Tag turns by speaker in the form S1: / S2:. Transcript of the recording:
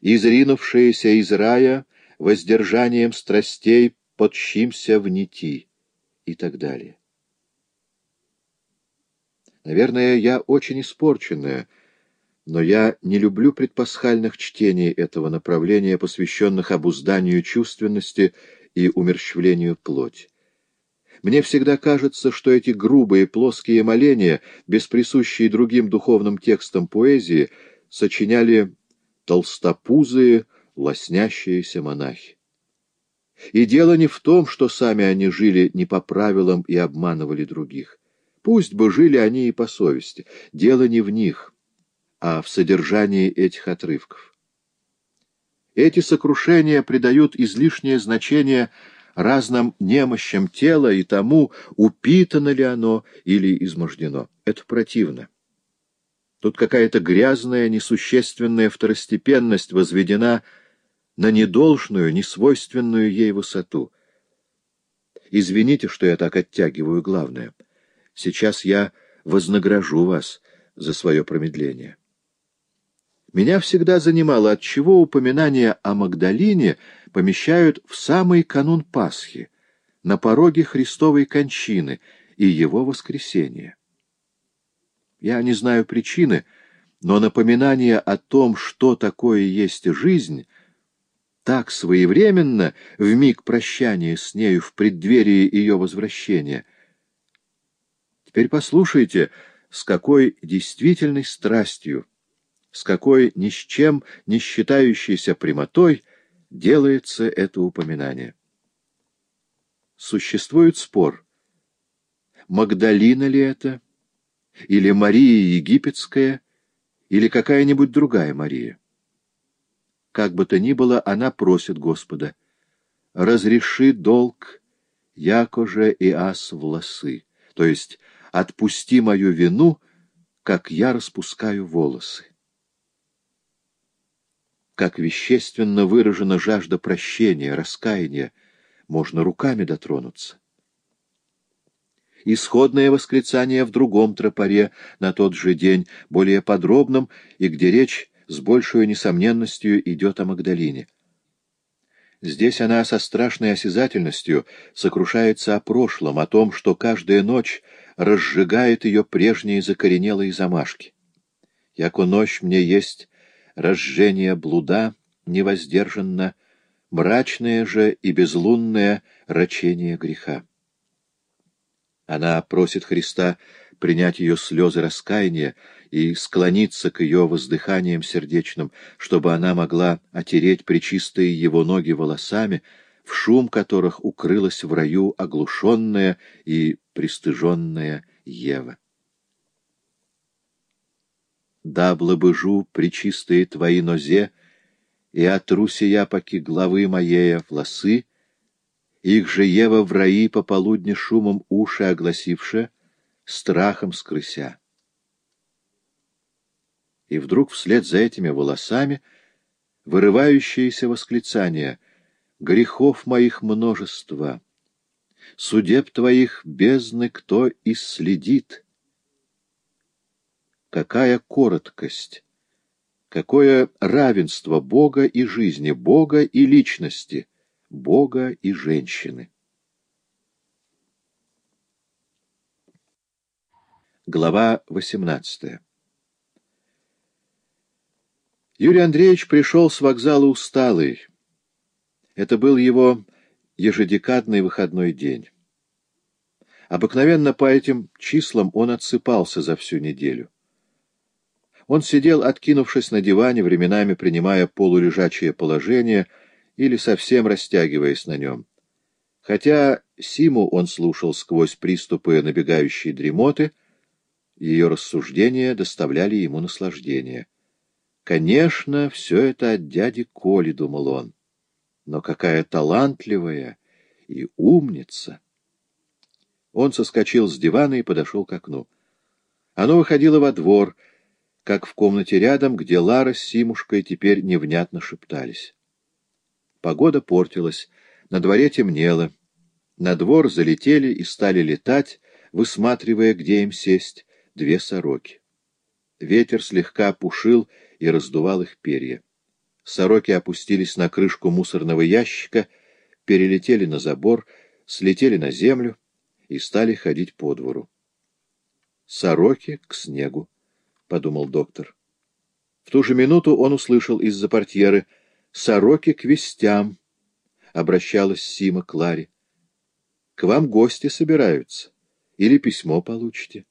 S1: изринувшиеся из рая, воздержанием страстей подщимся в нити и так далее. Наверное, я очень испорченная, но я не люблю предпасхальных чтений этого направления, посвященных обузданию чувственности и умерщвлению плоти. Мне всегда кажется, что эти грубые плоские моления, без присущие другим духовным текстам поэзии, сочиняли толстопузые, лоснящиеся монахи. И дело не в том, что сами они жили не по правилам и обманывали других. Пусть бы жили они и по совести. Дело не в них, а в содержании этих отрывков. Эти сокрушения придают излишнее значение разным немощам тела и тому, упитано ли оно или измождено. Это противно. Тут какая-то грязная, несущественная второстепенность возведена на недолжную, несвойственную ей высоту. Извините, что я так оттягиваю главное. Сейчас я вознагражу вас за свое промедление. Меня всегда занимало, отчего упоминания о Магдалине помещают в самый канун Пасхи, на пороге Христовой кончины и Его воскресения. Я не знаю причины, но напоминание о том, что такое есть жизнь, так своевременно, в миг прощания с нею, в преддверии ее возвращения. Теперь послушайте, с какой действительной страстью с какой ни с чем не считающейся прямотой делается это упоминание. Существует спор, Магдалина ли это, или Мария Египетская, или какая-нибудь другая Мария. Как бы то ни было, она просит Господа, «Разреши долг, яко же и ас волосы», то есть «отпусти мою вину, как я распускаю волосы» как вещественно выражена жажда прощения, раскаяния, можно руками дотронуться. Исходное восклицание в другом тропаре на тот же день, более подробном, и где речь с большей несомненностью идет о Магдалине. Здесь она со страшной осязательностью сокрушается о прошлом, о том, что каждая ночь разжигает ее прежние закоренелые замашки. «Яко ночь мне есть разжение блуда невоздержанно, мрачное же и безлунное рачение греха. Она просит Христа принять ее слезы раскаяния и склониться к ее воздыханиям сердечным, чтобы она могла отереть причистые его ноги волосами, в шум которых укрылась в раю оглушенная и пристыженная Ева. Да блабыжу причистые твои нозе, и отруся я поки главы моей волосы, их же Ева в раи пополудни шумом уши огласивше, страхом скрыся. И вдруг вслед за этими волосами вырывающееся восклицание «Грехов моих множество, судеб твоих бездны кто исследит?» Какая короткость! Какое равенство Бога и жизни, Бога и личности, Бога и женщины! Глава 18 Юрий Андреевич пришел с вокзала усталый. Это был его ежедекадный выходной день. Обыкновенно по этим числам он отсыпался за всю неделю. Он сидел, откинувшись на диване, временами принимая полулежачее положение или совсем растягиваясь на нем. Хотя Симу он слушал сквозь приступы набегающей дремоты, ее рассуждения доставляли ему наслаждение. «Конечно, все это от дяди Коли», — думал он. «Но какая талантливая и умница!» Он соскочил с дивана и подошел к окну. Оно выходило во двор, — как в комнате рядом, где Лара с Симушкой теперь невнятно шептались. Погода портилась, на дворе темнело. На двор залетели и стали летать, высматривая, где им сесть, две сороки. Ветер слегка пушил и раздувал их перья. Сороки опустились на крышку мусорного ящика, перелетели на забор, слетели на землю и стали ходить по двору. «Сороки к снегу», — подумал доктор. В ту же минуту он услышал из-за портьеры «Сороки к вестям», — обращалась Сима к Ларе. «К вам гости собираются. Или письмо получите».